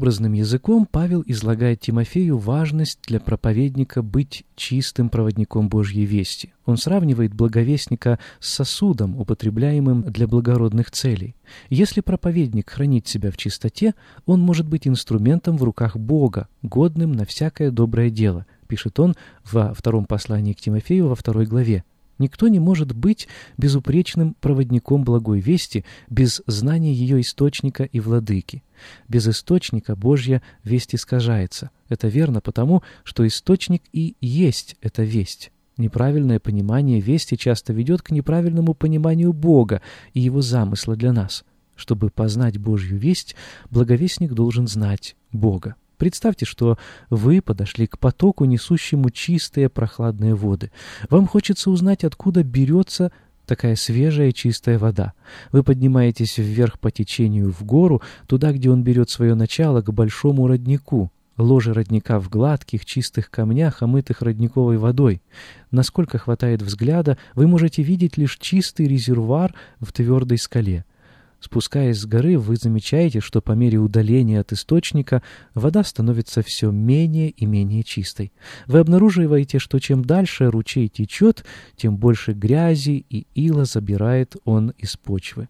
Образным языком Павел излагает Тимофею важность для проповедника быть чистым проводником Божьей вести. Он сравнивает благовестника с сосудом, употребляемым для благородных целей. Если проповедник хранит себя в чистоте, он может быть инструментом в руках Бога, годным на всякое доброе дело, пишет он во втором послании к Тимофею во второй главе. Никто не может быть безупречным проводником благой вести без знания ее источника и владыки. Без источника Божья весть искажается. Это верно потому, что источник и есть эта весть. Неправильное понимание вести часто ведет к неправильному пониманию Бога и Его замысла для нас. Чтобы познать Божью весть, благовестник должен знать Бога. Представьте, что вы подошли к потоку, несущему чистые прохладные воды. Вам хочется узнать, откуда берется такая свежая чистая вода. Вы поднимаетесь вверх по течению в гору, туда, где он берет свое начало, к большому роднику. Ложе родника в гладких, чистых камнях, омытых родниковой водой. Насколько хватает взгляда, вы можете видеть лишь чистый резервуар в твердой скале. Спускаясь с горы, вы замечаете, что по мере удаления от источника вода становится все менее и менее чистой. Вы обнаруживаете, что чем дальше ручей течет, тем больше грязи и ила забирает он из почвы.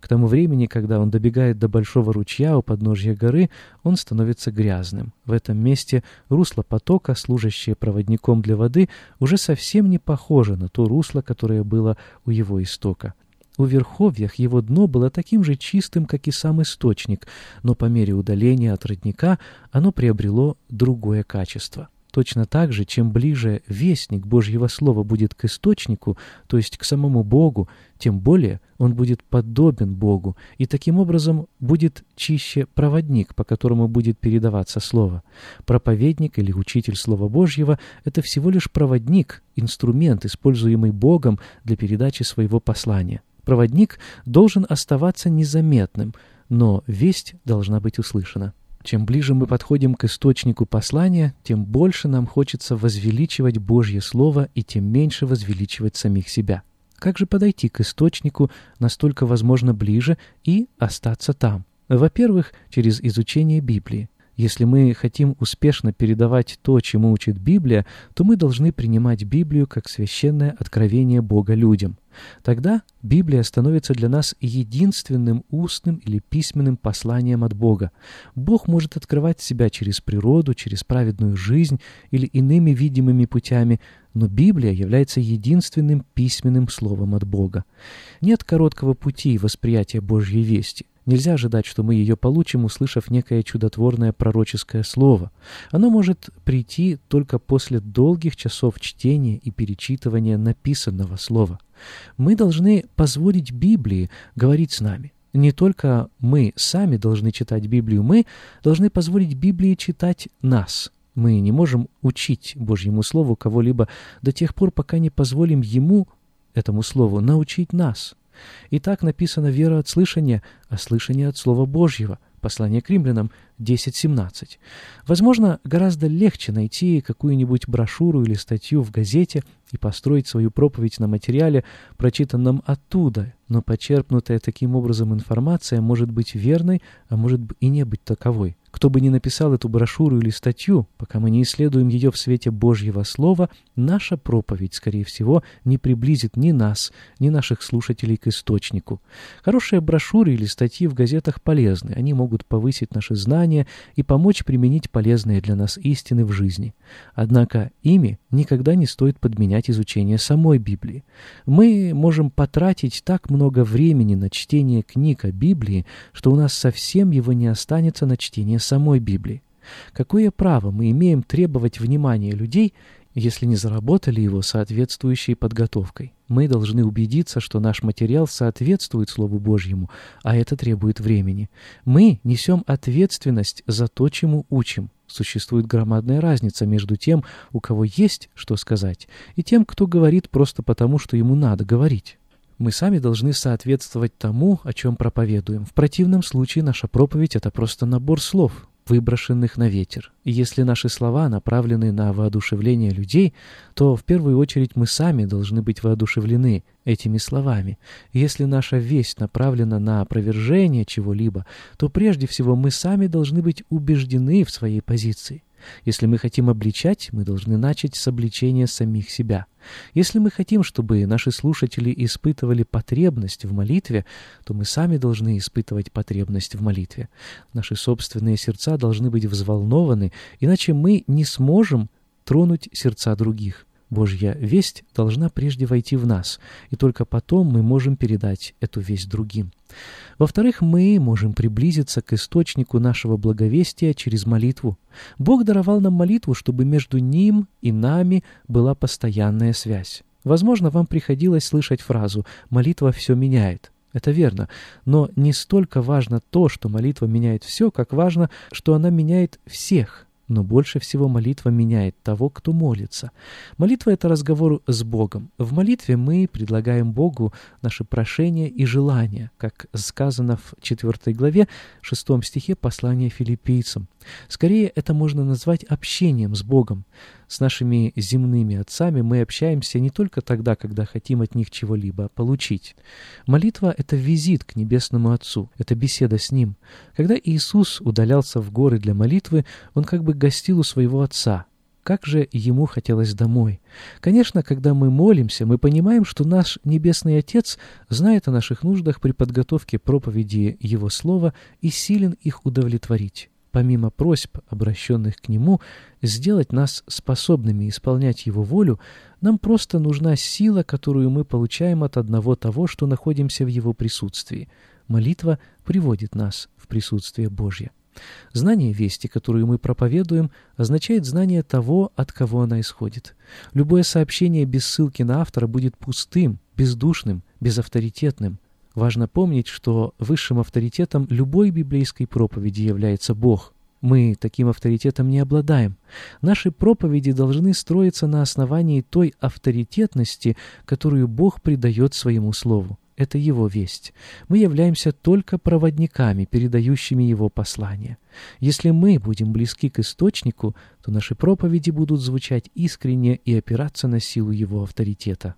К тому времени, когда он добегает до большого ручья у подножья горы, он становится грязным. В этом месте русло потока, служащее проводником для воды, уже совсем не похоже на то русло, которое было у его истока. У верховьях его дно было таким же чистым, как и сам источник, но по мере удаления от родника оно приобрело другое качество. Точно так же, чем ближе вестник Божьего Слова будет к источнику, то есть к самому Богу, тем более он будет подобен Богу, и таким образом будет чище проводник, по которому будет передаваться Слово. Проповедник или учитель Слова Божьего — это всего лишь проводник, инструмент, используемый Богом для передачи своего послания. Проводник должен оставаться незаметным, но весть должна быть услышана. Чем ближе мы подходим к источнику послания, тем больше нам хочется возвеличивать Божье Слово и тем меньше возвеличивать самих себя. Как же подойти к источнику настолько возможно ближе и остаться там? Во-первых, через изучение Библии. Если мы хотим успешно передавать то, чему учит Библия, то мы должны принимать Библию как священное откровение Бога людям. Тогда Библия становится для нас единственным устным или письменным посланием от Бога. Бог может открывать себя через природу, через праведную жизнь или иными видимыми путями, но Библия является единственным письменным словом от Бога. Нет короткого пути восприятия Божьей вести. Нельзя ожидать, что мы ее получим, услышав некое чудотворное пророческое слово. Оно может прийти только после долгих часов чтения и перечитывания написанного слова. Мы должны позволить Библии говорить с нами. Не только мы сами должны читать Библию, мы должны позволить Библии читать нас. Мы не можем учить Божьему Слову кого-либо до тех пор, пока не позволим Ему, этому Слову, научить нас. И так написано вера от слышания, а слышание от Слова Божьего. Послание к римлянам 10.17. Возможно, гораздо легче найти какую-нибудь брошюру или статью в газете и построить свою проповедь на материале, прочитанном оттуда, но почерпнутая таким образом информация может быть верной, а может и не быть таковой. Кто бы ни написал эту брошюру или статью, пока мы не исследуем ее в свете Божьего Слова, наша проповедь, скорее всего, не приблизит ни нас, ни наших слушателей к источнику. Хорошие брошюры или статьи в газетах полезны, они могут повысить наши знания и помочь применить полезные для нас истины в жизни. Однако ими никогда не стоит подменять изучение самой Библии. Мы можем потратить так много времени на чтение книг о Библии, что у нас совсем его не останется на чтение самой Библии. Какое право мы имеем требовать внимания людей, если не заработали его соответствующей подготовкой? Мы должны убедиться, что наш материал соответствует Слову Божьему, а это требует времени. Мы несем ответственность за то, чему учим. Существует громадная разница между тем, у кого есть что сказать, и тем, кто говорит просто потому, что ему надо говорить. Мы сами должны соответствовать тому, о чем проповедуем. В противном случае наша проповедь — это просто набор слов, выброшенных на ветер. И если наши слова направлены на воодушевление людей, то в первую очередь мы сами должны быть воодушевлены этими словами. Если наша весть направлена на опровержение чего-либо, то прежде всего мы сами должны быть убеждены в своей позиции. Если мы хотим обличать, мы должны начать с обличения самих себя. Если мы хотим, чтобы наши слушатели испытывали потребность в молитве, то мы сами должны испытывать потребность в молитве. Наши собственные сердца должны быть взволнованы, иначе мы не сможем тронуть сердца других. Божья весть должна прежде войти в нас, и только потом мы можем передать эту весть другим. Во-вторых, мы можем приблизиться к источнику нашего благовестия через молитву. Бог даровал нам молитву, чтобы между Ним и нами была постоянная связь. Возможно, вам приходилось слышать фразу «молитва все меняет». Это верно, но не столько важно то, что молитва меняет все, как важно, что она меняет всех – но больше всего молитва меняет того, кто молится. Молитва — это разговор с Богом. В молитве мы предлагаем Богу наши прошения и желания, как сказано в 4 главе 6 стихе послания филиппийцам. Скорее, это можно назвать общением с Богом. С нашими земными отцами мы общаемся не только тогда, когда хотим от них чего-либо получить. Молитва — это визит к Небесному Отцу, это беседа с Ним. Когда Иисус удалялся в горы для молитвы, Он как бы гостил у своего Отца, как же ему хотелось домой. Конечно, когда мы молимся, мы понимаем, что наш Небесный Отец знает о наших нуждах при подготовке проповеди Его Слова и силен их удовлетворить помимо просьб, обращенных к Нему, сделать нас способными исполнять Его волю, нам просто нужна сила, которую мы получаем от одного того, что находимся в Его присутствии. Молитва приводит нас в присутствие Божье. Знание вести, которую мы проповедуем, означает знание того, от кого она исходит. Любое сообщение без ссылки на автора будет пустым, бездушным, безавторитетным. Важно помнить, что высшим авторитетом любой библейской проповеди является Бог. Мы таким авторитетом не обладаем. Наши проповеди должны строиться на основании той авторитетности, которую Бог придает своему Слову. Это Его весть. Мы являемся только проводниками, передающими Его послание. Если мы будем близки к источнику, то наши проповеди будут звучать искренне и опираться на силу Его авторитета.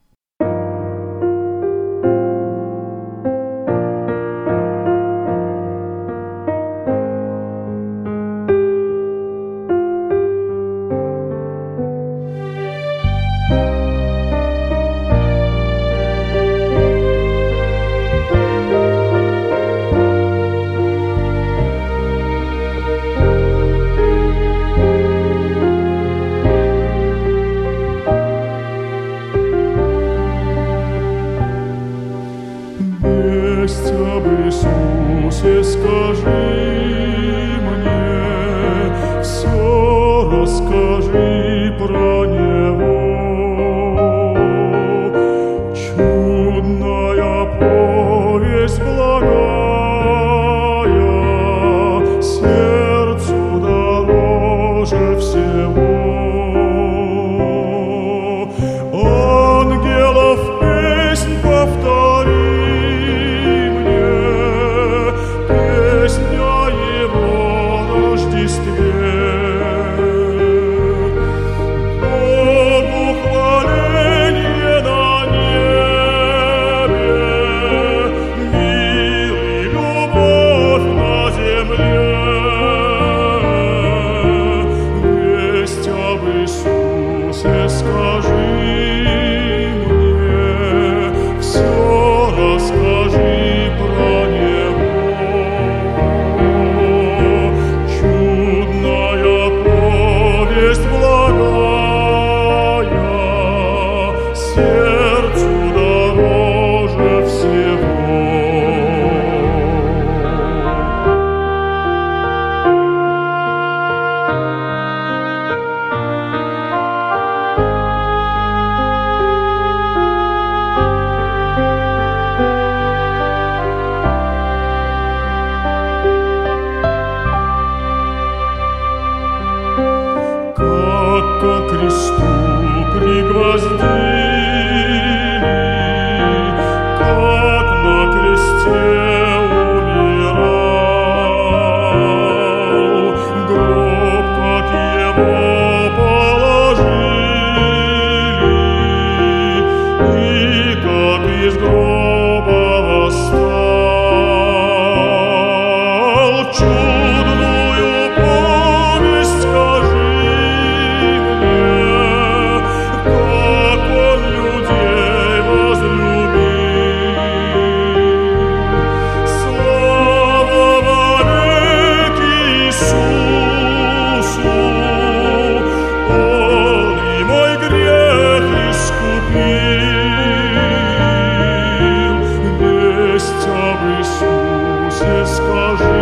Vasco